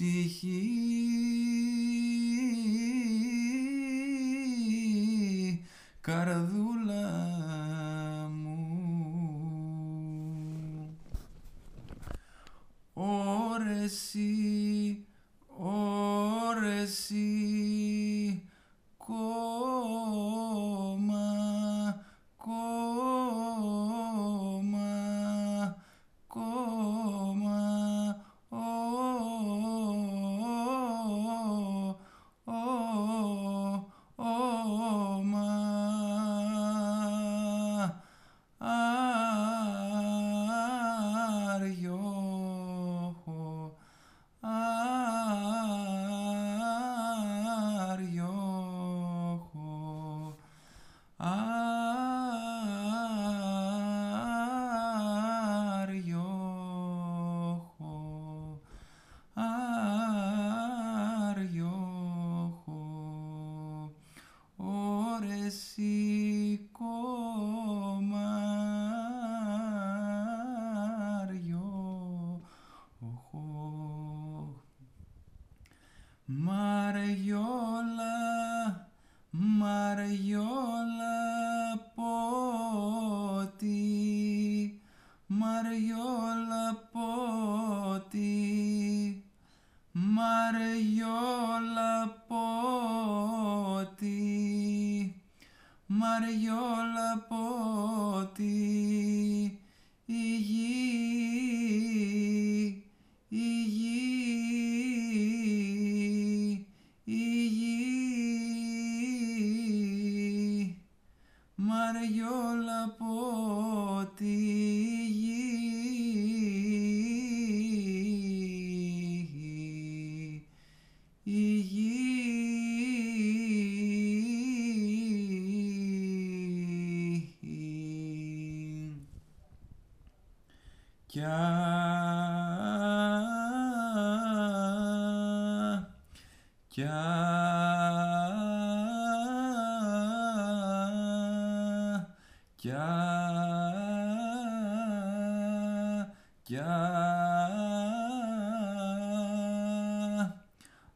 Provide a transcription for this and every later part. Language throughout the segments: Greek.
ψυχή. Καρδούλα μου. Όρεση Μαριόλα πότι, Μαριόλα πότι, Μαριόλα πότι, η γη, η γη, η γη, Μαριόλα πότι, η γη, Κι α, κι α, κι α, κι α,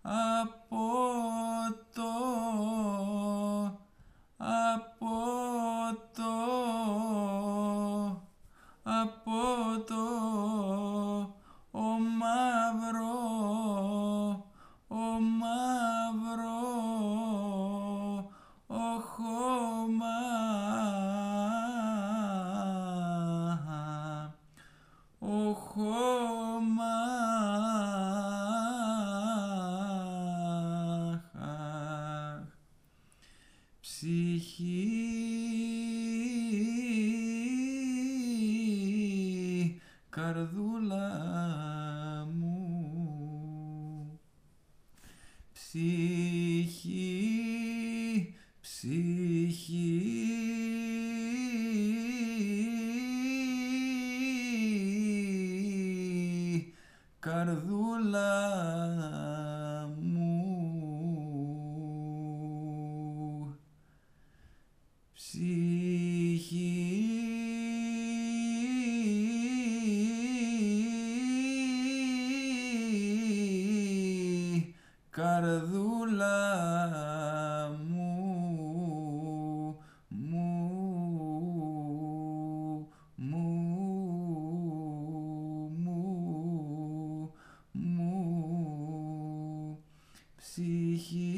από το, καρδούλα μου. Ψυχή ψυχή. Καρδούλα καρδούλα μου μου μου μου μου. Ψυχή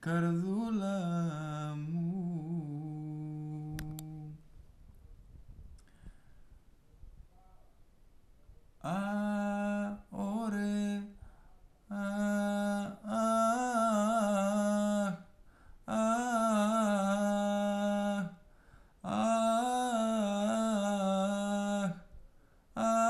καρδούλα Uh,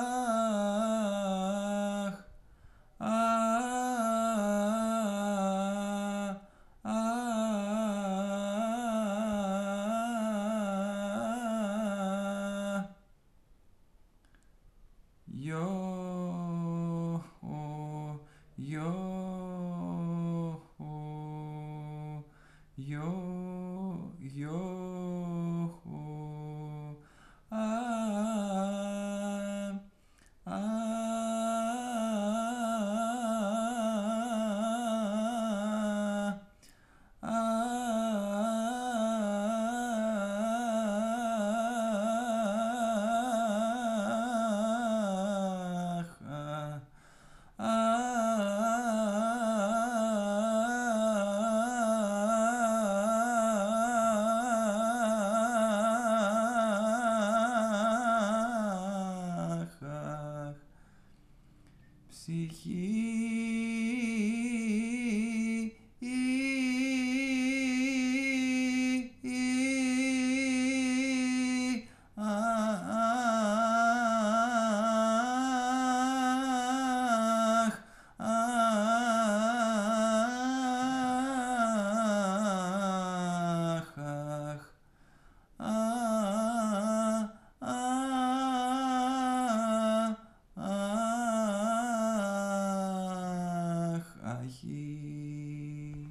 Anarchie.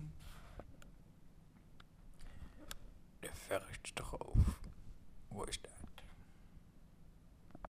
Der fährt doch auf.